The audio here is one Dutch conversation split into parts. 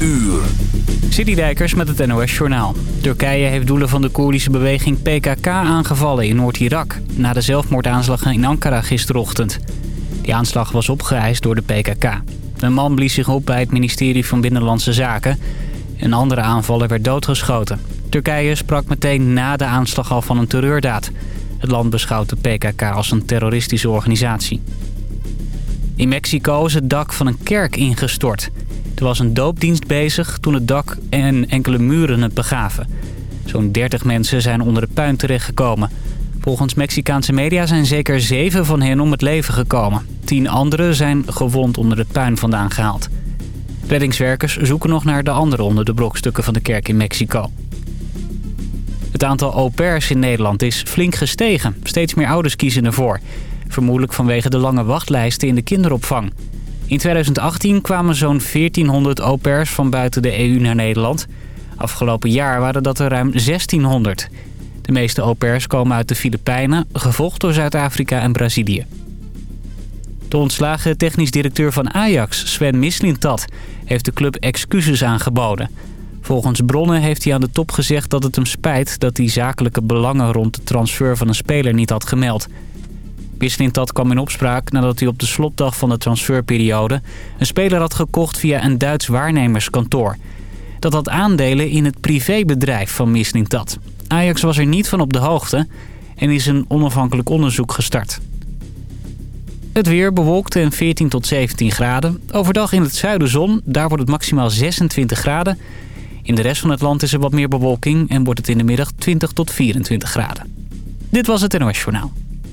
uur. Citydijkers met het NOS Journaal. Turkije heeft doelen van de Koerdische beweging PKK aangevallen in Noord-Irak... na de zelfmoordaanslag in Ankara gisterochtend. Die aanslag was opgeëist door de PKK. Een man blies zich op bij het ministerie van Binnenlandse Zaken. Een andere aanvaller werd doodgeschoten. Turkije sprak meteen na de aanslag al van een terreurdaad. Het land beschouwt de PKK als een terroristische organisatie. In Mexico is het dak van een kerk ingestort. Er was een doopdienst bezig toen het dak en enkele muren het begaven. Zo'n 30 mensen zijn onder de puin terechtgekomen. Volgens Mexicaanse media zijn zeker zeven van hen om het leven gekomen. Tien anderen zijn gewond onder de puin vandaan gehaald. Reddingswerkers zoeken nog naar de anderen onder de brokstukken van de kerk in Mexico. Het aantal au pairs in Nederland is flink gestegen. Steeds meer ouders kiezen ervoor. Vermoedelijk vanwege de lange wachtlijsten in de kinderopvang. In 2018 kwamen zo'n 1400 au pairs van buiten de EU naar Nederland. Afgelopen jaar waren dat er ruim 1600. De meeste au pairs komen uit de Filipijnen, gevolgd door Zuid-Afrika en Brazilië. De ontslagen technisch directeur van Ajax, Sven Mislintat, heeft de club excuses aangeboden. Volgens bronnen heeft hij aan de top gezegd dat het hem spijt dat hij zakelijke belangen rond de transfer van een speler niet had gemeld. Mislintat kwam in opspraak nadat hij op de slotdag van de transferperiode een speler had gekocht via een Duits waarnemerskantoor. Dat had aandelen in het privébedrijf van Mislintat. Ajax was er niet van op de hoogte en is een onafhankelijk onderzoek gestart. Het weer bewolkt en 14 tot 17 graden. Overdag in het zuiden zon, daar wordt het maximaal 26 graden. In de rest van het land is er wat meer bewolking en wordt het in de middag 20 tot 24 graden. Dit was het NOS Journaal.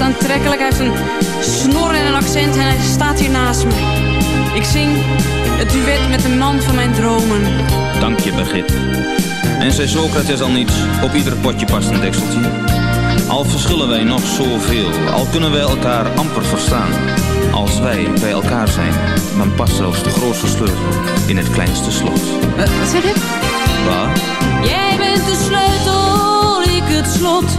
Woest aantrekkelijk. Hij heeft een snor en een accent en hij staat hier naast me. Ik zing het duet met de man van mijn dromen. Dank je, Begit. En zei Socrates al niets, op ieder potje past een dekseltje. Al verschillen wij nog zoveel, al kunnen wij elkaar amper verstaan. Als wij bij elkaar zijn, dan past zelfs de grootste sleutel in het kleinste slot. Uh, wat zeg je? Wat? Jij bent de sleutel, ik het slot.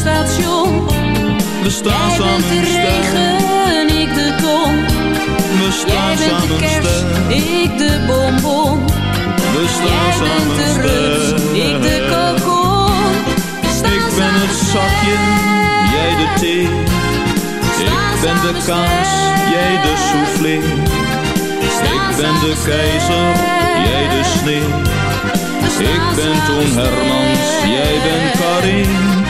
station. We staan Jij samen bent de regen, ik de ton. We staan Jij bent de kerst, ik de bonbon. We staan Jij bent de rust, ik de kokon. Ik ben het zakje, jij de thee. Ik ben de kaas, jij de soufflé. Ik ben de keizer, jij de sneeuw. Ik ben Toon Hermans, jij bent Karin.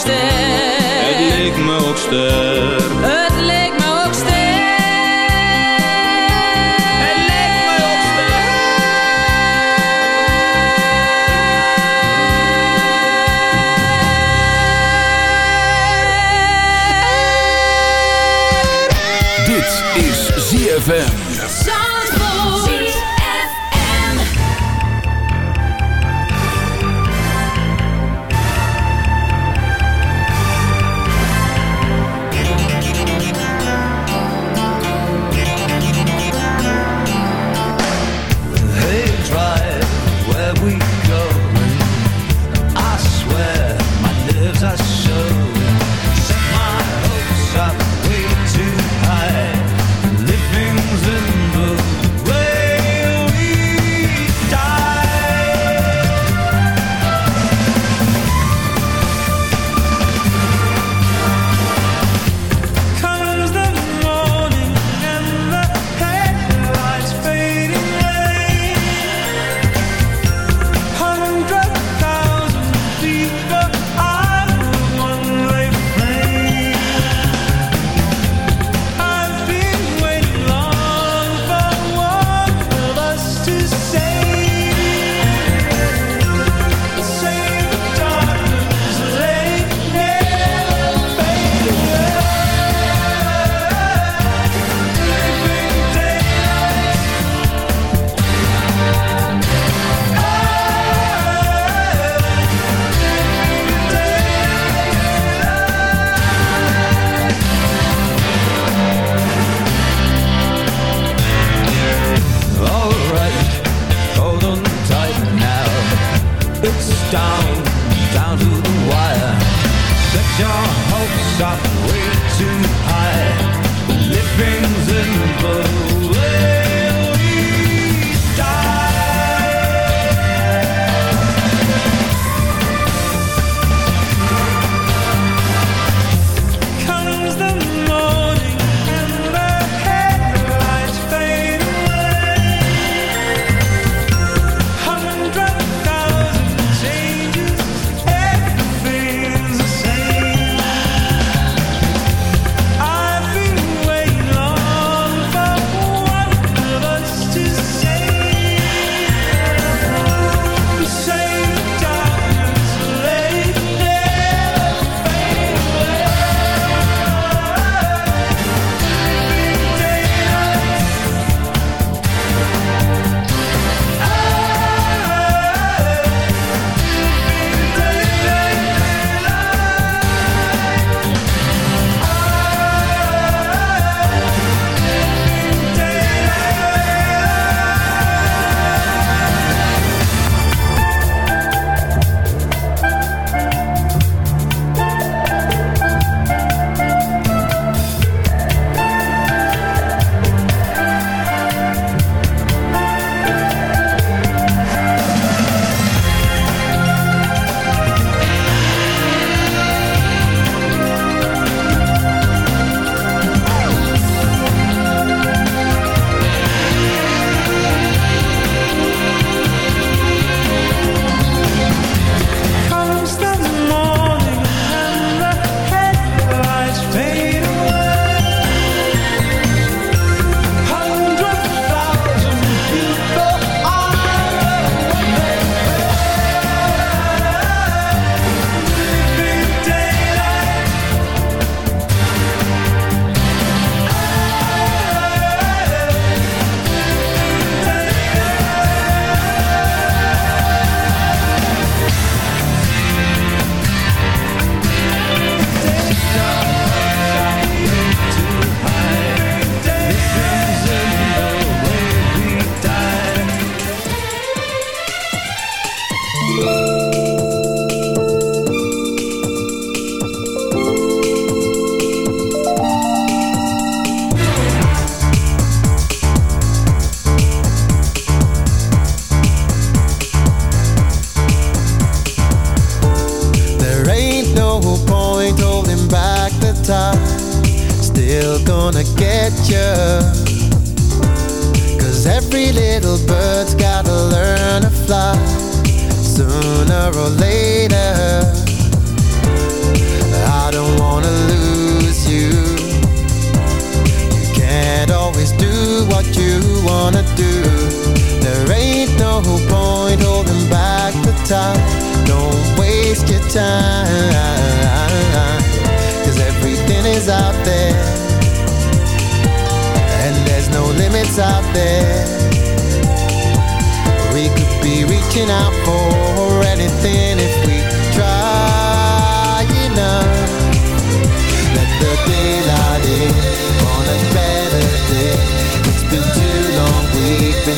sterk. Het leek me ook sterk. down, down to the wire. Set your hopes up way too high. Living's in the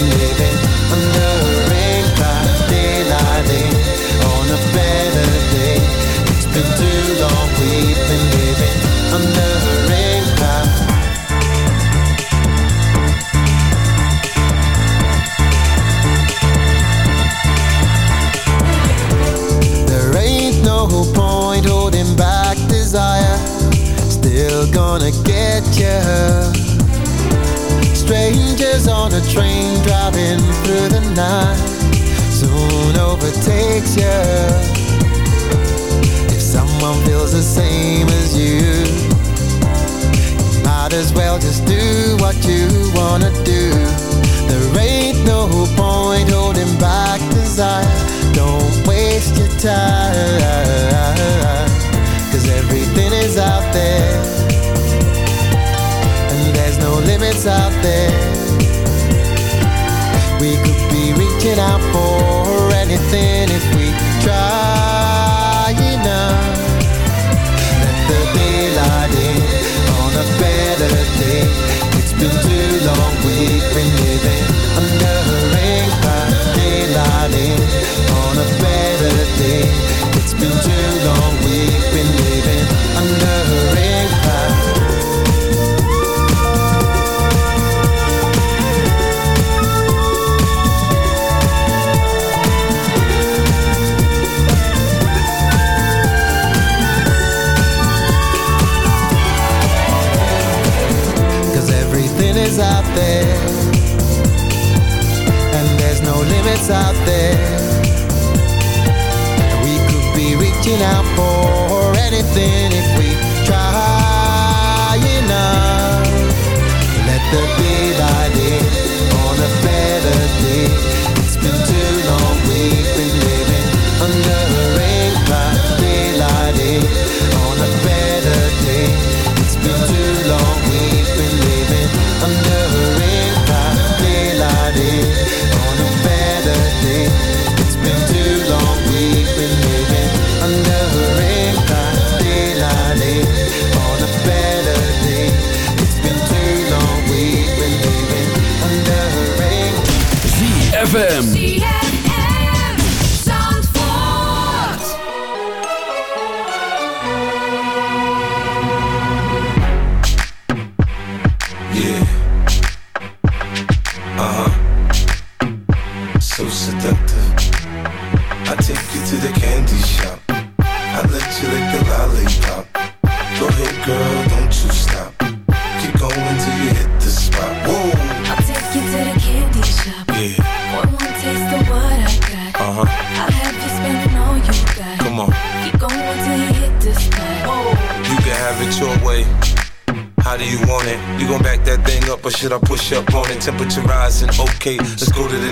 live minute Temperature rising, okay, let's go to the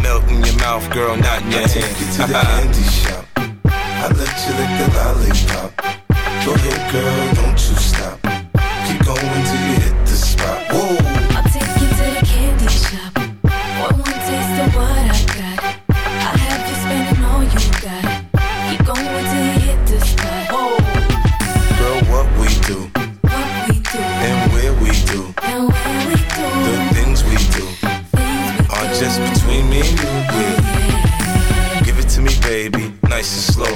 melt in your mouth, girl, not in your I hand. take you to the uh-huh. candy shop. I let you lick the lollipop. Go ahead, girl, don't you stop. Keep going till you hit the spot. Whoa. devices.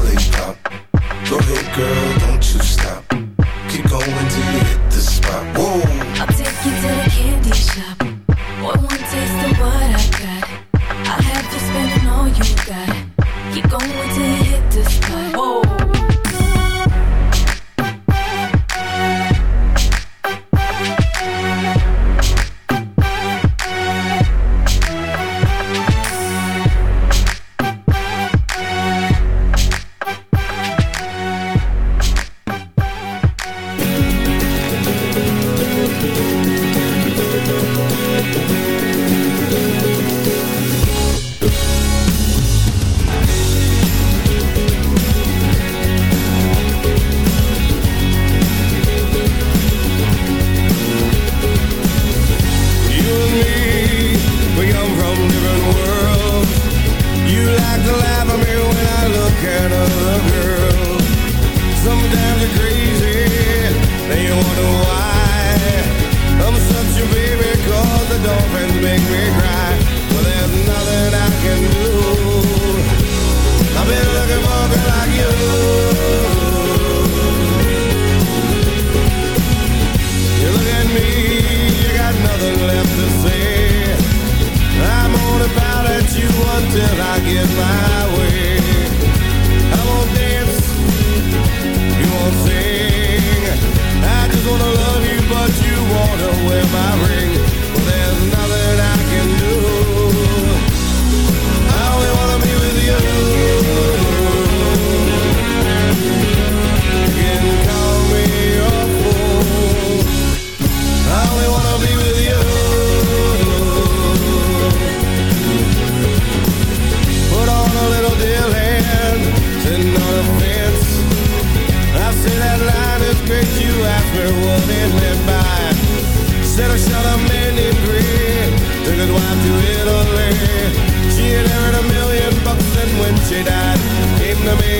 Go ahead, girl, and when she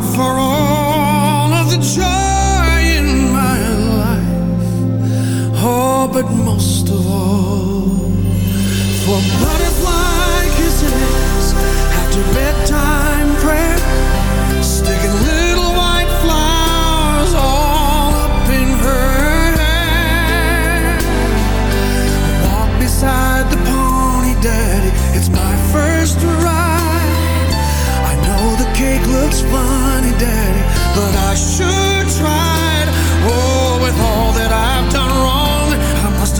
For all.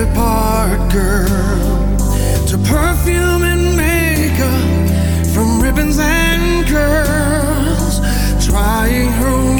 Trailer Park Girl to perfume and makeup, from ribbons and curls, trying her.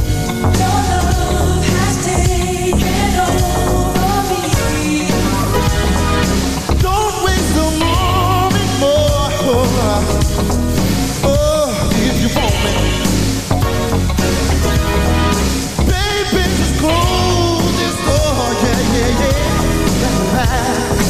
life.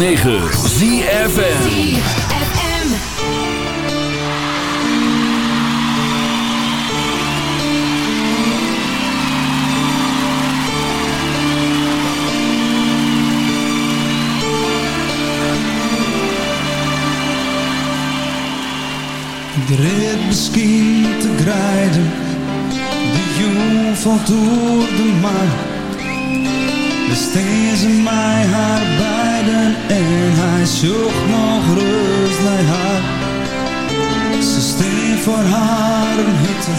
106.9 ZFN Dreht misschien te grijden, de jong valt door de maan steeds in mij hart beiden en hij zocht nog rust naar haar. Ze steen voor haar een hitte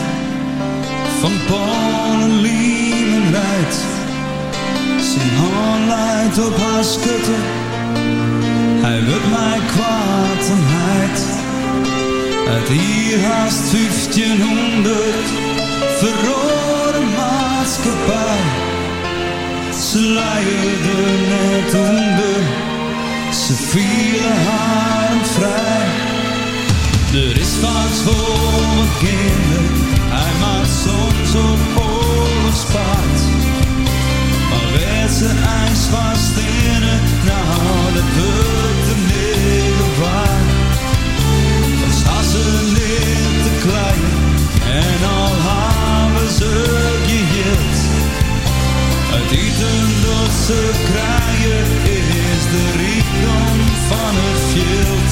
van Polen, Liemen rijdt. Zijn hand leidt op haar schutte, hij wil mij kwaad en heid. Uit hier haast 1500 verrode maatschappij. Ze lijden net onder, ze vielen haar vrij. Er is wat voor mijn kinderen, hij maakt soms op oorlogspaard. Maar werd ze ijs van stenen, nou dat wordt de hele waard. Was ze niet te klein en al hebben ze niet dat ze kraaien is de rijkdom van het veld.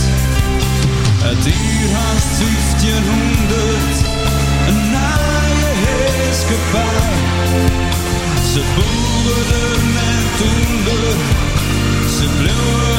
Het dier haast 1500, een naaien is gevaar. Ze boeren de toenden, ze bleven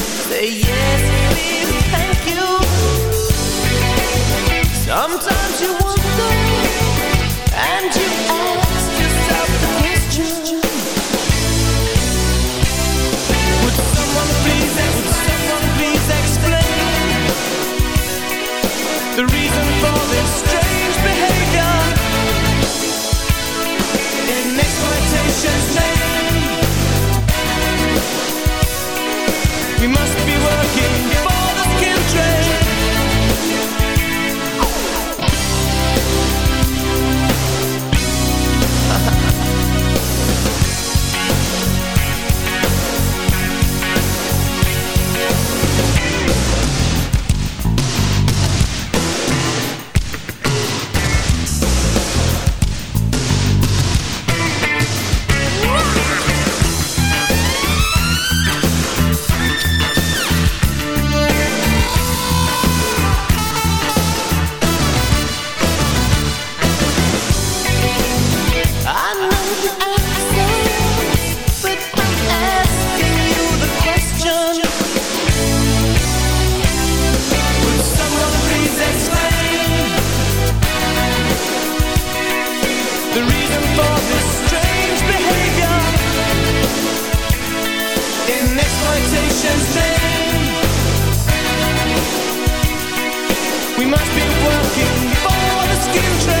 Sometimes you want We must be working for the skin trade.